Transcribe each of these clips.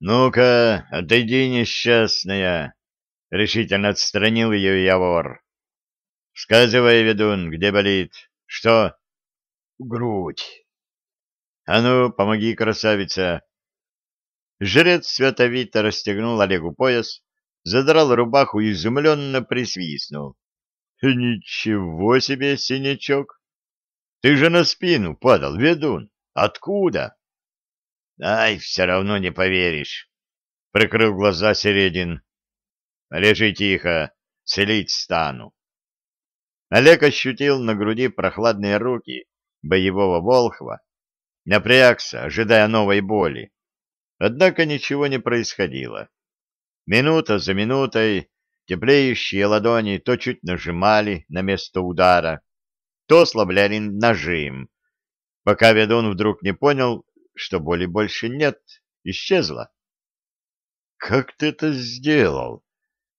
Ну-ка, отойди, несчастная! — решительно отстранил ее Явор. — Сказывай, ведун, где болит? Что? — Грудь. — А ну, помоги, красавица! Жрец святовито расстегнул Олегу пояс, задрал рубаху и изумленно присвистнул. — Ничего себе, синячок! Ты же на спину падал, ведун! Откуда? — Ай, все равно не поверишь! — прикрыл глаза Середин. — Лежи тихо, целить стану. Олег ощутил на груди прохладные руки боевого волхва, напрягся, ожидая новой боли. Однако ничего не происходило. Минута за минутой теплеющие ладони то чуть нажимали на место удара, то ослабляли нажим, пока ведун вдруг не понял, что боли больше нет, исчезла. — Как ты это сделал?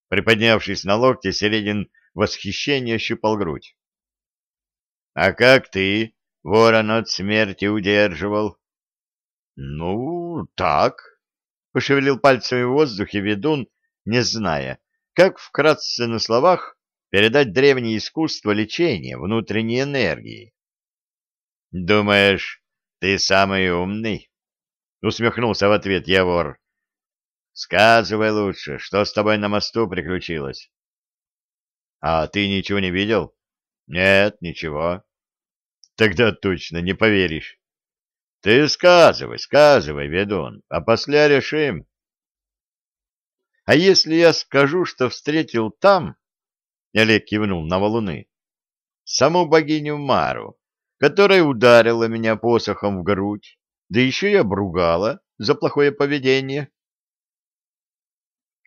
Приподнявшись на локте, Середин восхищение щупал грудь. — А как ты ворон от смерти удерживал? — Ну, так, — пошевелил пальцами в воздухе ведун, не зная, как вкратце на словах передать древнее искусство лечения внутренней энергии. — Думаешь, ты самый умный? — усмехнулся в ответ Явор. — Сказывай лучше, что с тобой на мосту приключилось? — А ты ничего не видел? — Нет, ничего. — Тогда точно не поверишь. — Ты сказывай, сказывай, ведун, а после решим. — А если я скажу, что встретил там, — Олег кивнул на валуны, — саму богиню Мару, которая ударила меня посохом в грудь, да еще и обругала за плохое поведение.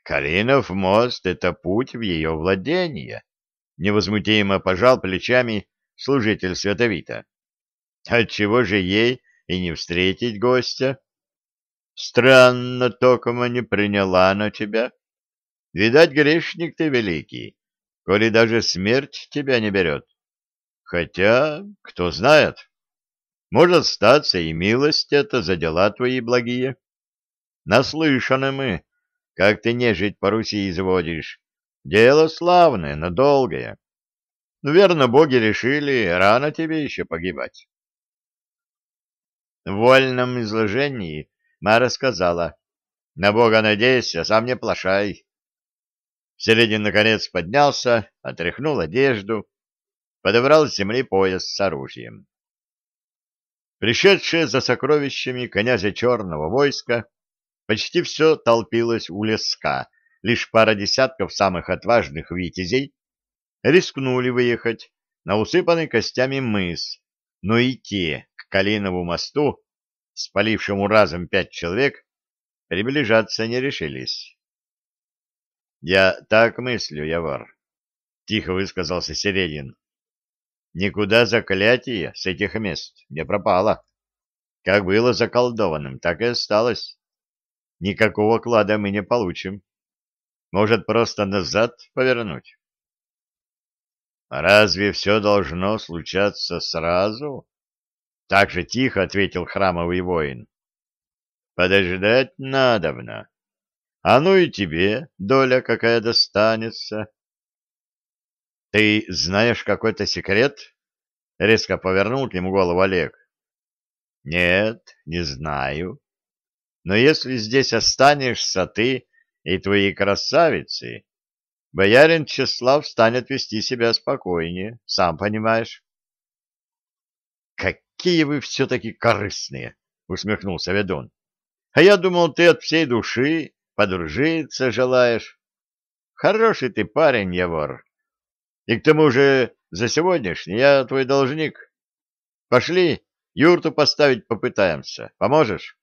Калинов мост — это путь в ее владение, — невозмутимо пожал плечами служитель Святовита. Отчего же ей и не встретить гостя? Странно, Токома не приняла на тебя. Видать, грешник ты великий, коли даже смерть тебя не берет. Хотя, кто знает, может статься и милость это за дела твои благие. Наслышаны мы, как ты нежить по Руси изводишь. Дело славное, надолгое. Ну, верно, боги решили, рано тебе еще погибать. В вольном изложении Мара сказала, «На Бога надейся, сам не плашай». Середин наконец поднялся, отряхнул одежду, подобрал с земли пояс с оружием. Пришедшие за сокровищами князя Черного войска почти все толпилось у леска, лишь пара десятков самых отважных витязей рискнули выехать на усыпанный костями мыс, но и те к Калинову мосту, спалившему разом пять человек, приближаться не решились. — Я так мыслю, Явар, — тихо высказался Середин. Никуда заклятие с этих мест не пропало. Как было заколдованным, так и осталось. Никакого клада мы не получим. Может, просто назад повернуть? Разве все должно случаться сразу? Так же тихо ответил храмовый воин. Подождать надобно. А ну и тебе доля какая достанется. Ты знаешь какой-то секрет? Резко повернул к нему голову Олег. Нет, не знаю. Но если здесь останешься ты и твои красавицы, боярин Чеслав станет вести себя спокойнее, сам понимаешь. Какие вы все-таки корыстные, усмехнулся ведун. А я думал, ты от всей души подружиться желаешь. Хороший ты парень, Явор. И к тому же за сегодняшний я твой должник. Пошли, юрту поставить попытаемся. Поможешь?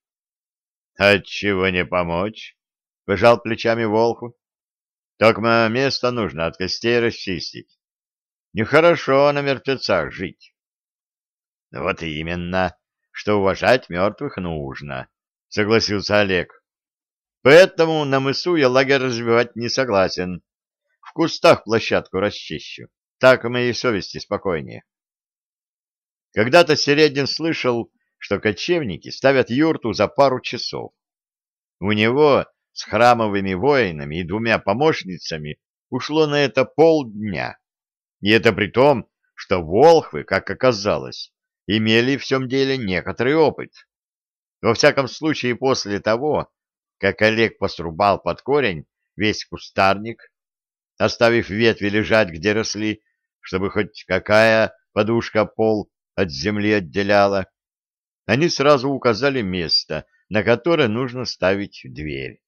— Отчего не помочь? — пожал плечами Волху. — Только место нужно от костей расчистить. Нехорошо на мертвецах жить. — Вот именно, что уважать мертвых нужно, — согласился Олег. — Поэтому на мысу я лагерь развивать не согласен. В кустах площадку расчищу. Так моей совести спокойнее. Когда-то Середин слышал, что кочевники ставят юрту за пару часов. У него с храмовыми воинами и двумя помощницами ушло на это полдня. И это при том, что волхвы, как оказалось, имели в всем деле некоторый опыт. Во всяком случае, после того, как Олег посрубал под корень весь кустарник, оставив ветви лежать, где росли, чтобы хоть какая подушка пол от земли отделяла, они сразу указали место, на которое нужно ставить дверь.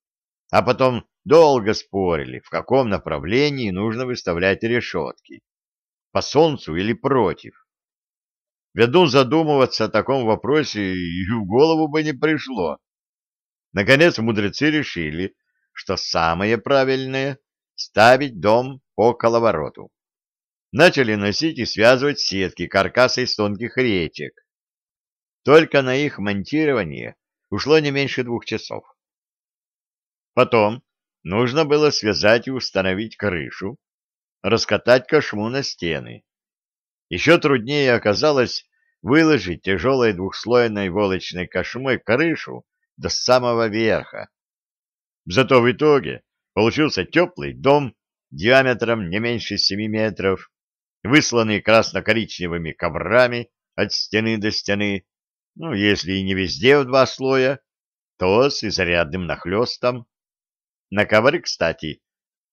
А потом долго спорили, в каком направлении нужно выставлять решетки по солнцу или против. Ведун задумываться о таком вопросе и в голову бы не пришло. Наконец мудрецы решили, что самое правильное — ставить дом по коловороту. Начали носить и связывать сетки каркаса из тонких речек. Только на их монтирование ушло не меньше двух часов. Потом нужно было связать и установить крышу, раскатать кошму на стены. Еще труднее оказалось выложить тяжелой двухслойной волочной кошмой крышу до самого верха. Зато в итоге получился теплый дом диаметром не меньше семи метров, высланный красно-коричневыми коврами от стены до стены, ну, если и не везде в два слоя, то с изрядным нахлестом. На ковры, кстати,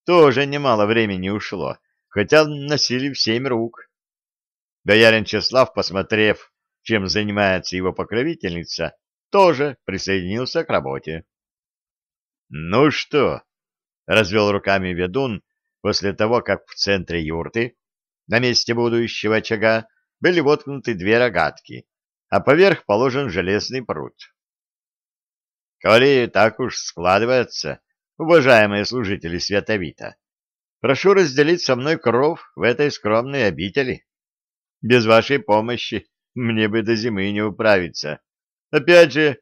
тоже немало времени ушло, хотя носили в семь рук. Боярин Чеслав, посмотрев, чем занимается его покровительница, тоже присоединился к работе. — Ну что? — развел руками ведун после того, как в центре юрты, на месте будущего очага, были воткнуты две рогатки, а поверх положен железный пруд. — Коли так уж складывается, уважаемые служители Святовита, прошу разделить со мной кров в этой скромной обители. Без вашей помощи мне бы до зимы не управиться. Опять же,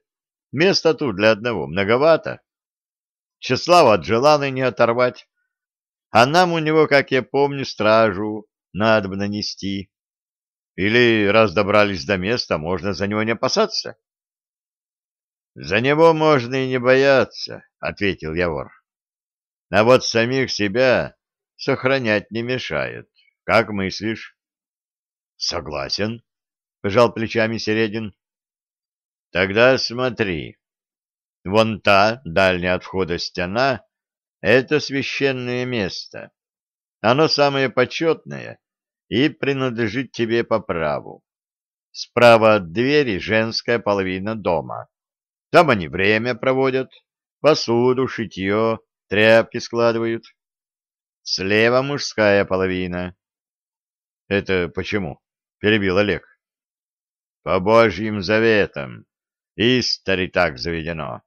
места тут для одного многовато. Числава от желаны не оторвать, а нам у него, как я помню, стражу надо бы нанести. Или, раз добрались до места, можно за него не опасаться? За него можно и не бояться, — ответил Явор. А вот самих себя сохранять не мешает. Как мыслишь? Согласен, — пожал плечами Середин. Тогда смотри. Вон та, дальняя от входа стена, — это священное место. Оно самое почетное и принадлежит тебе по праву. Справа от двери женская половина дома. Там они время проводят, посуду, шитье, тряпки складывают. Слева мужская половина. — Это почему? — перебил Олег. — По божьим заветам. Истори так заведено. —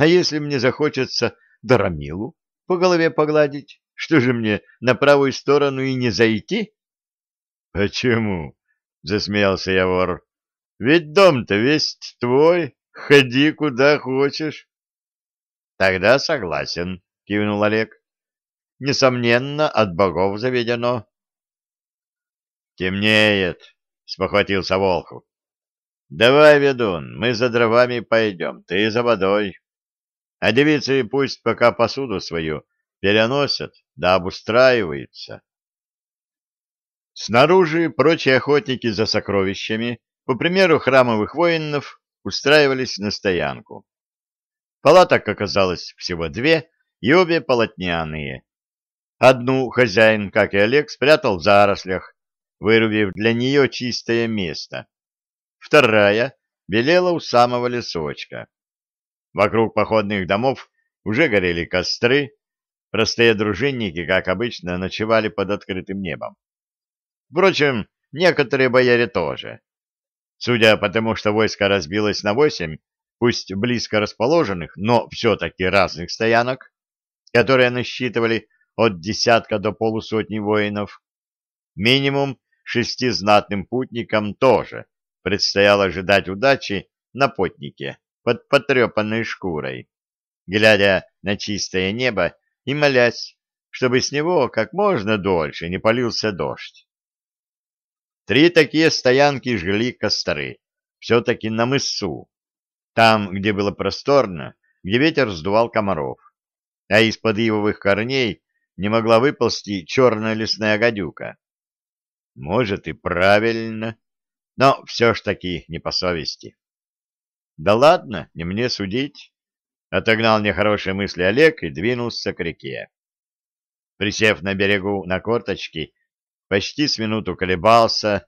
А если мне захочется Дарамилу по голове погладить, что же мне на правую сторону и не зайти? — Почему? — засмеялся я вор. — Ведь дом-то весь твой. Ходи куда хочешь. Тогда согласен, кивнул Олег. Несомненно, от богов заведено. Темнеет, спохватился Волхов. Давай, ведун, мы за дровами пойдем, ты за водой. А девицы пусть пока посуду свою переносят, да обустраиваются. Снаружи прочие охотники за сокровищами, по примеру храмовых воинов, устраивались на стоянку. Палаток оказалось всего две, и обе полотняные. Одну хозяин, как и Олег, спрятал в зарослях, вырубив для нее чистое место. Вторая белела у самого лесочка. Вокруг походных домов уже горели костры, простые дружинники, как обычно, ночевали под открытым небом. Впрочем, некоторые бояре тоже. Судя по тому, что войско разбилось на восемь, пусть близко расположенных, но все-таки разных стоянок, которые насчитывали от десятка до полусотни воинов, минимум шести знатным путникам тоже предстояло ожидать удачи на потнике под потрепанной шкурой, глядя на чистое небо и молясь, чтобы с него как можно дольше не полился дождь. Три такие стоянки жгли костры, все-таки на мысу. Там, где было просторно, где ветер сдувал комаров, а из-под ивовых корней не могла выползти черная лесная гадюка. Может, и правильно, но все ж таки не по совести. Да ладно, не мне судить. Отогнал нехорошие мысли Олег и двинулся к реке. Присев на берегу на корточки, почти с минуту колебался,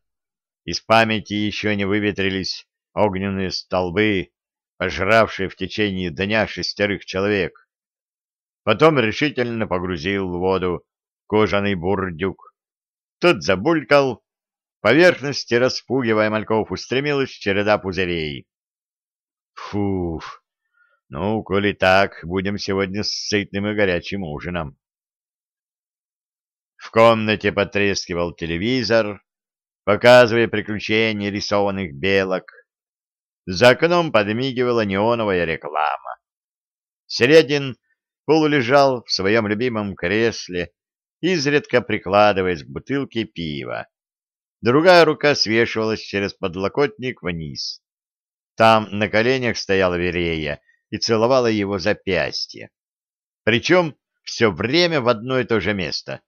из памяти еще не выветрились огненные столбы, пожравшие в течение дня шестерых человек. Потом решительно погрузил в воду кожаный бурдюк. Тот забулькал, поверхности, распугивая мальков, устремилась череда пузырей. Фуф! Ну, коли так, будем сегодня с сытным и горячим ужином. В комнате потрескивал телевизор, показывая приключения рисованных белок. За окном подмигивала неоновая реклама. Середин полулежал в своем любимом кресле, изредка прикладываясь к бутылке пива. Другая рука свешивалась через подлокотник вниз. Там на коленях стояла Верея и целовала его запястье. Причем все время в одно и то же место,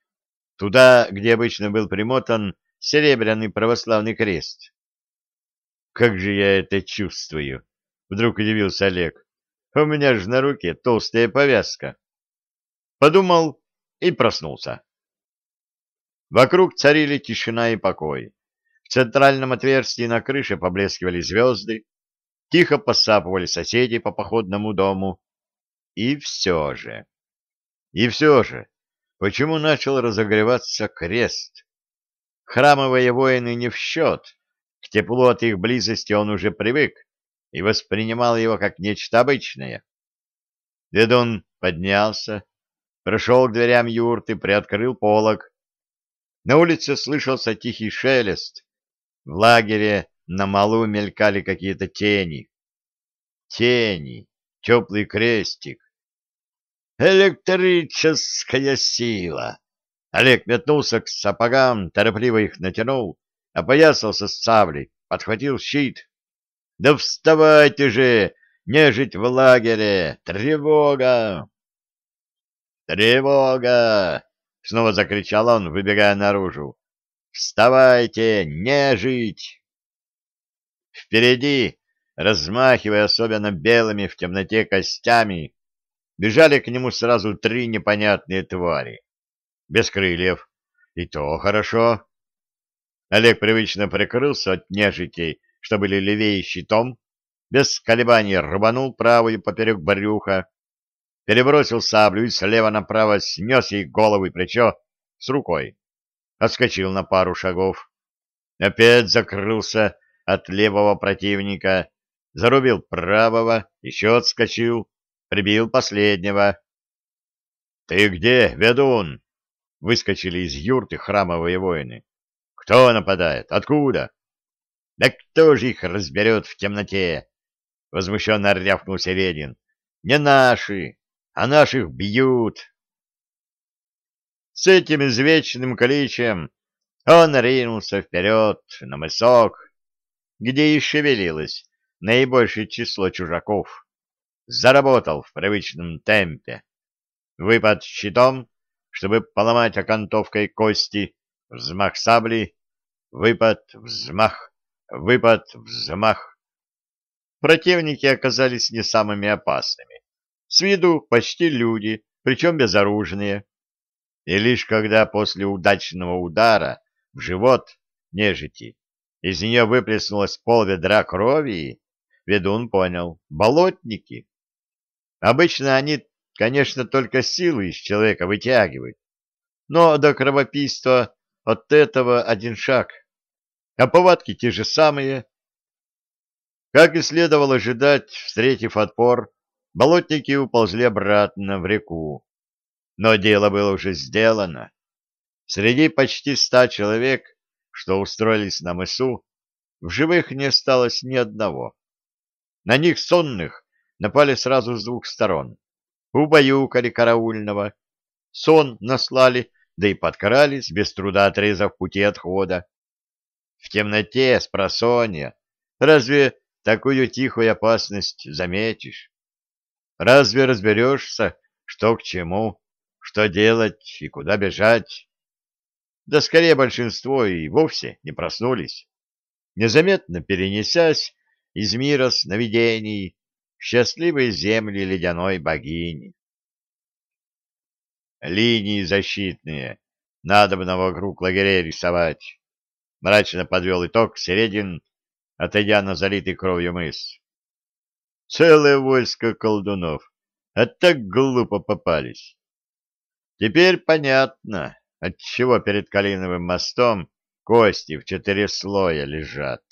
туда, где обычно был примотан серебряный православный крест. «Как же я это чувствую!» — вдруг удивился Олег. «У меня же на руке толстая повязка». Подумал и проснулся. Вокруг царили тишина и покой. В центральном отверстии на крыше поблескивали звезды, тихо посапывали соседи по походному дому. И все же... И все же, почему начал разогреваться крест? Храмовые воины не в счет. К теплу от их близости он уже привык и воспринимал его как нечто обычное. Ведун поднялся, прошел к дверям юрты, приоткрыл полог. На улице слышался тихий шелест. В лагере на малу мелькали какие-то тени. Тени, теплый крестик. Электрическая сила! Олег метнулся к сапогам, торопливо их натянул, опоясался с саблей, подхватил щит. «Да вставайте же! Нежить в лагере! Тревога!» «Тревога!» — снова закричал он, выбегая наружу. «Вставайте, нежить!» Впереди, размахивая особенно белыми в темноте костями, бежали к нему сразу три непонятные твари. Без крыльев. И то хорошо. Олег привычно прикрылся от нежитей, что были левее щитом, без колебаний рванул правую поперек брюха, перебросил саблю и слева направо снес ей голову и плечо с рукой. Отскочил на пару шагов. Опять закрылся от левого противника, зарубил правого, еще отскочил, прибил последнего. — Ты где, ведун? — выскочили из юрты храмовые воины. — Кто нападает? Откуда? — Да кто же их разберет в темноте? — возмущенно рявкнул Середин. — Не наши, а наших бьют. С этим извечным кличем он ринулся вперед на мысок, где и шевелилось наибольшее число чужаков, заработал в привычном темпе. Выпад щитом, чтобы поломать окантовкой кости, взмах сабли, выпад, взмах, выпад, взмах. Противники оказались не самыми опасными. С виду почти люди, причем безоружные. И лишь когда после удачного удара в живот нежити из нее выплеснулось пол ведра крови, ведун понял — болотники. Обычно они, конечно, только силы из человека вытягивают, но до кровопийства от этого один шаг, а повадки те же самые. Как и следовало ожидать, встретив отпор, болотники уползли обратно в реку. Но дело было уже сделано. Среди почти ста человек что устроились на мысу, в живых не осталось ни одного. На них сонных напали сразу с двух сторон. Убаюкали караульного, сон наслали, да и подкрались, без труда отрезав пути отхода. В темноте, с просонья, разве такую тихую опасность заметишь? Разве разберешься, что к чему, что делать и куда бежать? Да скорее большинство и вовсе не проснулись, незаметно перенесясь из мира сновидений в счастливые земли ледяной богини. Линии защитные, надо бы на вокруг лагерей рисовать. Мрачно подвел итог Середин, отойдя на залитый кровью мыс. Целое войско колдунов, а так глупо попались. Теперь понятно, отчего перед Калиновым мостом кости в четыре слоя лежат.